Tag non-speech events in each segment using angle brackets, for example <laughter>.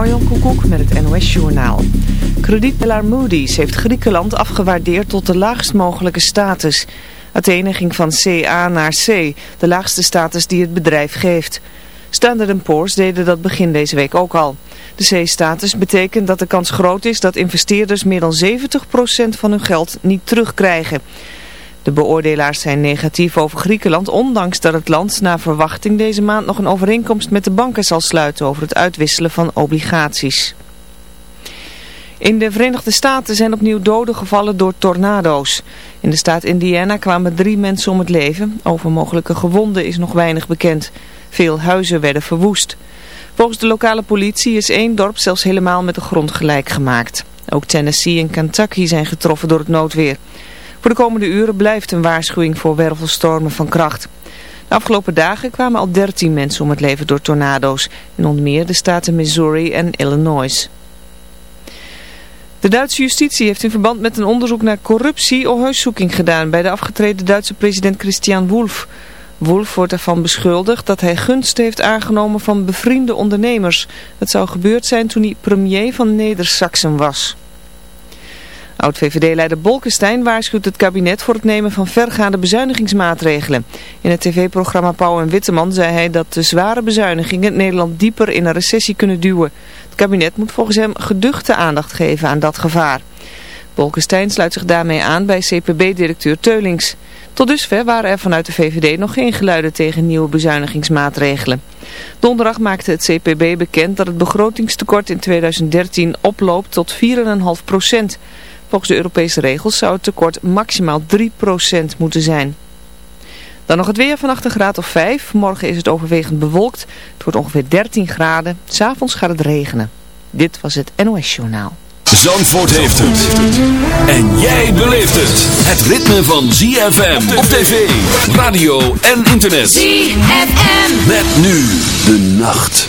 Marjon Koekoek met het NOS-journaal. Kredietbelaar Moody's heeft Griekenland afgewaardeerd tot de laagst mogelijke status. Athene ging van CA naar C, de laagste status die het bedrijf geeft. Standard Poor's deden dat begin deze week ook al. De C-status betekent dat de kans groot is dat investeerders meer dan 70% van hun geld niet terugkrijgen. De beoordelaars zijn negatief over Griekenland, ondanks dat het land na verwachting deze maand nog een overeenkomst met de banken zal sluiten over het uitwisselen van obligaties. In de Verenigde Staten zijn opnieuw doden gevallen door tornado's. In de staat Indiana kwamen drie mensen om het leven. Over mogelijke gewonden is nog weinig bekend. Veel huizen werden verwoest. Volgens de lokale politie is één dorp zelfs helemaal met de grond gelijk gemaakt. Ook Tennessee en Kentucky zijn getroffen door het noodweer. Voor de komende uren blijft een waarschuwing voor wervelstormen van kracht. De afgelopen dagen kwamen al 13 mensen om het leven door tornado's. In onder meer de staten Missouri en Illinois. De Duitse justitie heeft in verband met een onderzoek naar corruptie huiszoeking gedaan bij de afgetreden Duitse president Christian Wolff. Wolff wordt ervan beschuldigd dat hij gunsten heeft aangenomen van bevriende ondernemers. Dat zou gebeurd zijn toen hij premier van Neder-Saxen was. Oud-VVD-leider Bolkestein waarschuwt het kabinet voor het nemen van vergaande bezuinigingsmaatregelen. In het tv-programma Pauw en Witteman zei hij dat de zware bezuinigingen Nederland dieper in een recessie kunnen duwen. Het kabinet moet volgens hem geduchte aandacht geven aan dat gevaar. Bolkestein sluit zich daarmee aan bij CPB-directeur Teulings. Tot dusver waren er vanuit de VVD nog geen geluiden tegen nieuwe bezuinigingsmaatregelen. Donderdag maakte het CPB bekend dat het begrotingstekort in 2013 oploopt tot 4,5 procent. Volgens de Europese regels zou het tekort maximaal 3% moeten zijn. Dan nog het weer vannacht een graad of 5. Morgen is het overwegend bewolkt. Het wordt ongeveer 13 graden. S'avonds gaat het regenen. Dit was het NOS Journaal. Zandvoort heeft het. En jij beleeft het. Het ritme van ZFM op tv, radio en internet. ZFM. Met nu de nacht.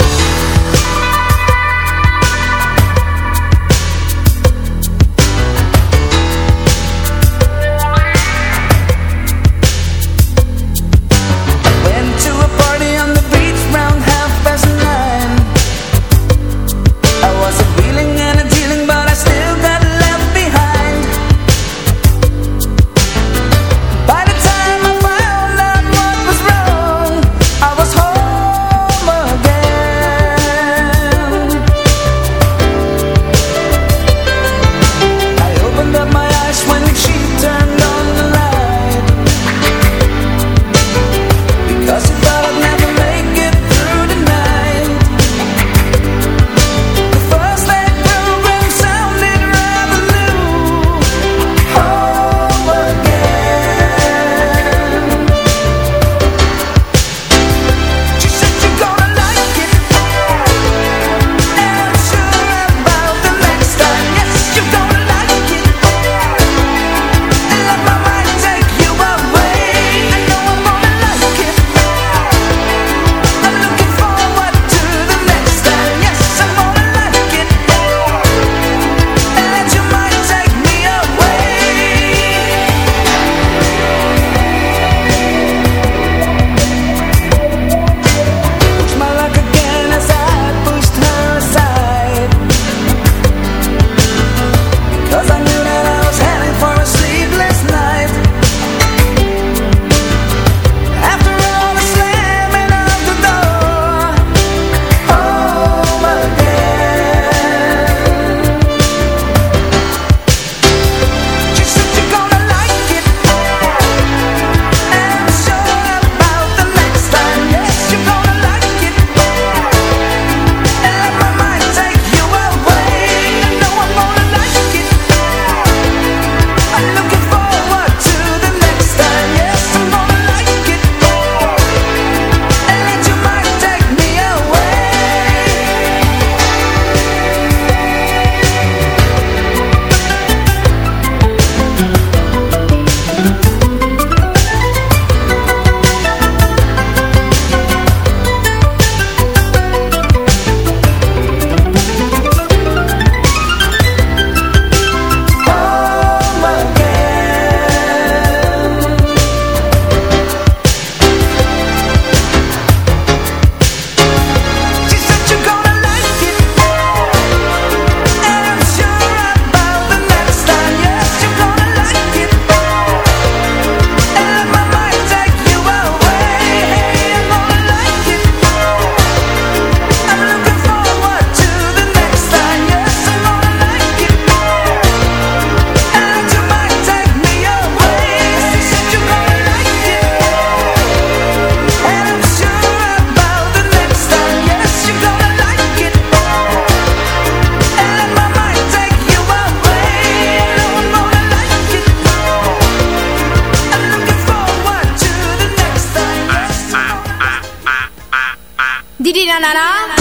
Didi na na na.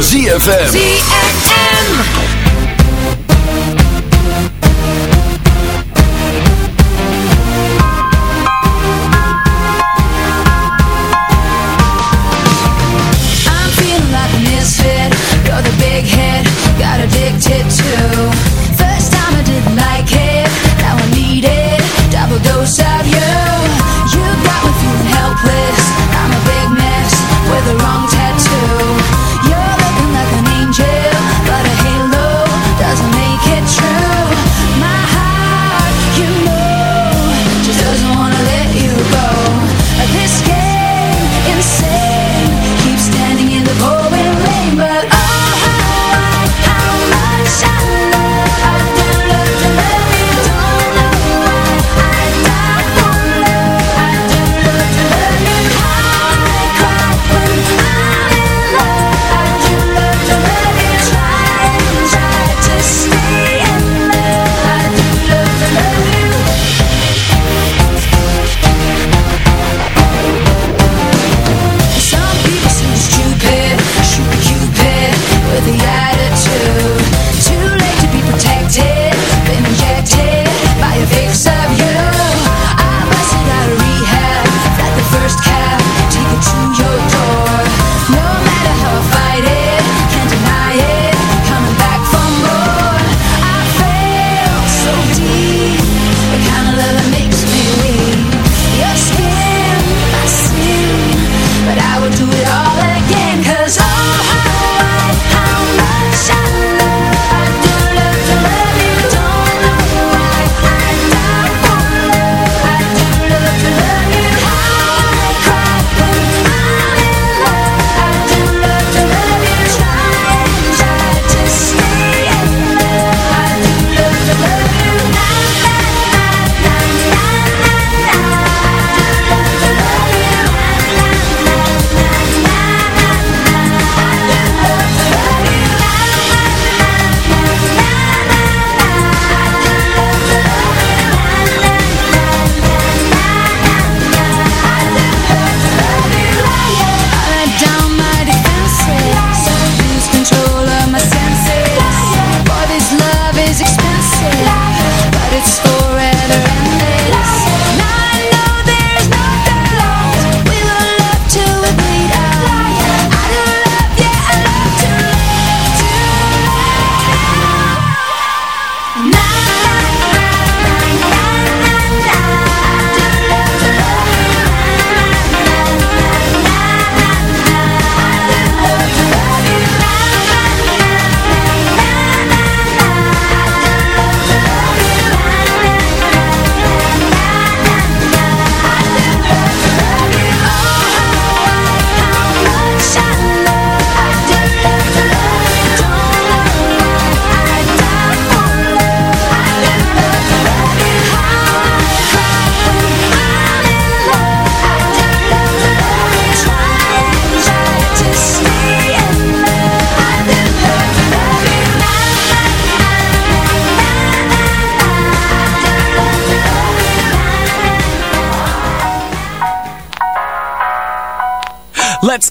ZFM. with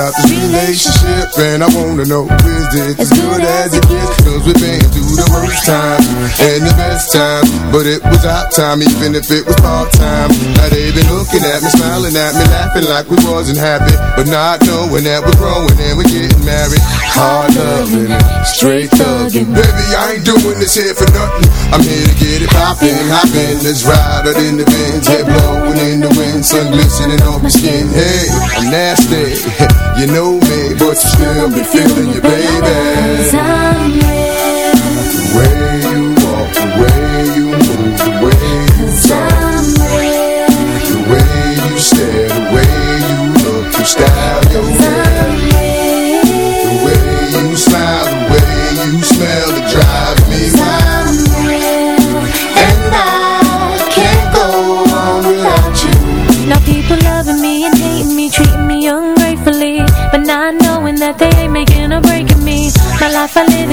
about this relationship, and I wanna know is it as good as it gets? Cause we've been through the worst times and the best times, but it was our time, even if it was part time. Now they've been looking at me, smiling at me, laughing like we wasn't happy, but not knowing that we're growing and we're getting married. Hard loving, straight thugging. Baby, I ain't doing this here for nothing. I'm here to get it poppin', hoppin'. Let's ride out in the Benz, head blowing in the wind, sun glistening on my skin. Hey, I'm nasty, <laughs> you know me, but still be feeling you, baby. The way you walk, the way you move, the way you talk, the way you stare, the way you look, your style,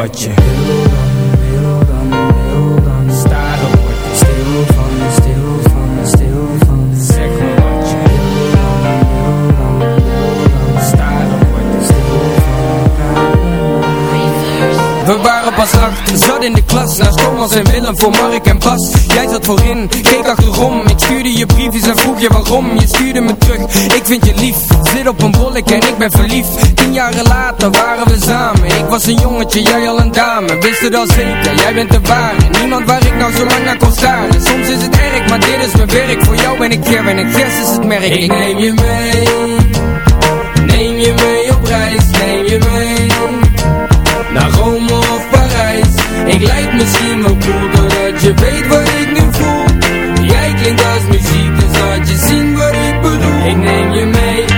wat je wil dan, wil dan, wil dan ik stil van, stil van, stil van Zeg me wat je wil dan, wil dan, wil dan ik stil van We waren pas acht, zat in de klas. Naast Thomas en Willem voor Mark en Bas. Jij zat voorin, keek achterom. Ik stuurde je briefjes en vroeg je waarom. Je stuurde me terug, ik vind je lief Op een bollek en ik ben verliefd. Tien jaren later waren we samen. Ik was een jongetje, jij al een dame. Wist het al zeker, jij bent de ware. Niemand waar ik nou zo lang naar kon staren. Soms is het erg, maar dit is mijn werk. Voor jou ben ik hier en ik is het merk. Ik neem je mee Neem je mee op reis, neem je mee Naar Rome of Parijs. Ik lijk misschien wel cool Doordat je weet wat ik nu voel. Jij klinkt als muziek Dus laat je zien wat ik bedoel. Ik neem je mee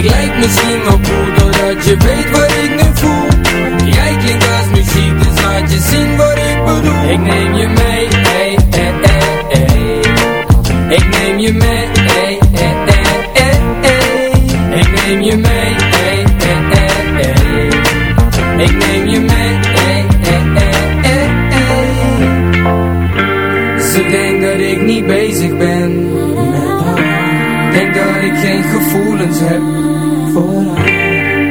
Ik lijk misschien wel cool Doordat je weet wat ik nu voel. Jij klinkt als muziek Dus laat je zien wat ik bedoel. Ik neem je mee ey, ey, ey, ey. Ik neem je mee ey, ey, ey, ey, ey. Ik neem je mee bezig ben. Denk dat ik geen gevoelens heb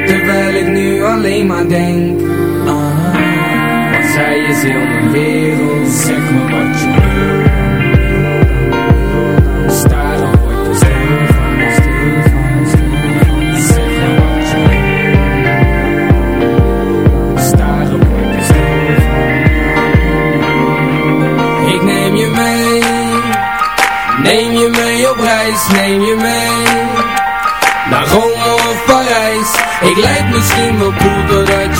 Terwijl ik nu alleen maar denk haar Want zij is heel mijn wereld